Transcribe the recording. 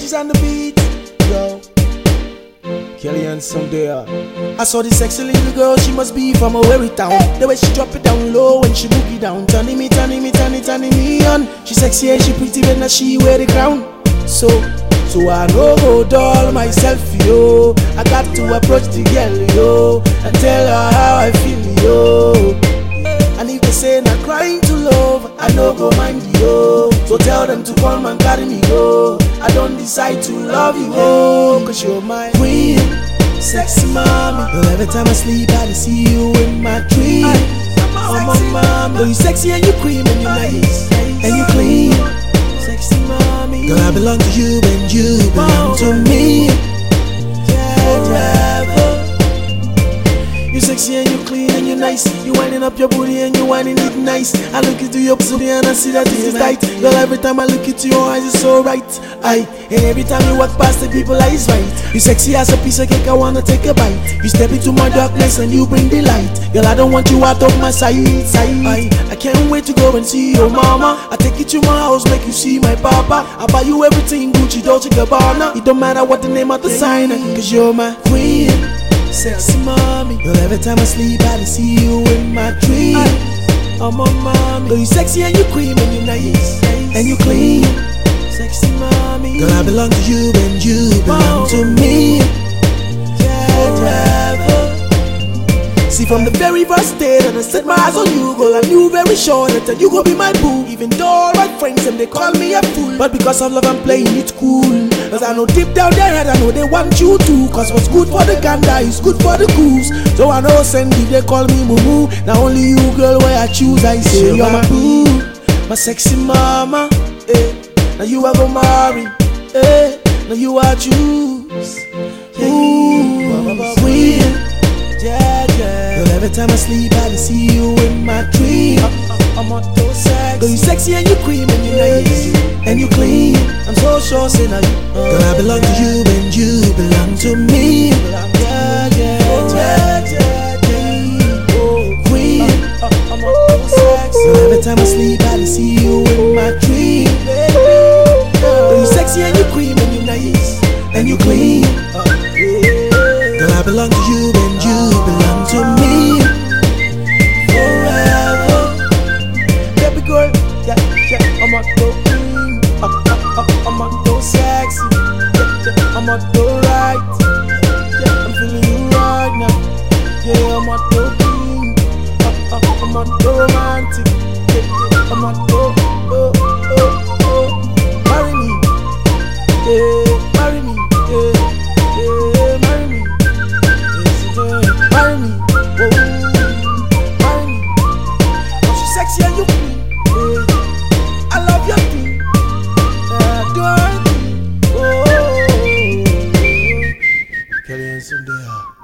Breeze on the beat, yo. Kelly Hansome there. Uh. I saw this sexy little girl, she must be from a weary town. The way she drop it down low when she boogie down. Turning me, turning me, turning, turning me on. She sexy and she pretty when she wear the crown. So, so I no go doll myself, yo. I got to approach the girl, yo, and tell her how I feel, yo. I no go mind you. Oh. So tell them to come and carry me go. I don't decide to love you, oh, cause you're my queen, sexy mommy. But every time I sleep, I see you in my dream. Oh, my mom, though you sexy and you cream and you nice and you clean, sexy mommy. Girl, I belong to you and you belong to me. Up your booty and you winding it nice. I look into your booty and I see that it is tight. Girl, every time I look into your eyes, it's so right. I and every time you walk past the people, I is right. You sexy as a piece of cake, I wanna take a bite. You step into my darkness and you bring the light. Girl, I don't want you out of my sight. sight. I, I can't wait to go and see your mama. I take you to my house, make you see my papa. I buy you everything, Gucci, Dolce Gabbana. It don't matter what the name of the sign, cause you're my queen. Girl, every time I sleep, I see you in my dream. I'm a mommy. Girl, you sexy and you cream and you nice and you clean. Sexy mommy. Girl, I belong to you and you belong to me. From the very first day that I set my eyes on you, girl, I knew very sure that you gon' be my boo. Even though all my friends and they call me a fool, but because of love, I'm playing it cool. Cause I know deep down their head, I know they want you to. Cause what's good for the gander is good for the goose. So I know send if they call me moo Now only you, girl, where I choose, I say you're my boo, my sexy mama. Eh. Now you are gonna marry, eh. Now you are choose. Ooh. Yeah, yeah. Girl, every time I sleep, I see you in my dream. Uh, uh, uh, I'm on those sex. Girl, you sexy and you cream and you nice and you clean. I'm so sure, say now. Girl, I belong to you and you belong to me. Yeah, yeah, oh, yeah, yeah, yeah. Oh, queen. I'm on those sex. Girl, every time I sleep, I see you in my dream. Girl, you sexy and you cream and you nice and you clean. Girl, I belong to you and you Yeah, yeah, I'm a go right. Yeah, I'm feeling you right now. Yeah, I'm a go queen. Uh, uh, I'm a go romantic. get in there.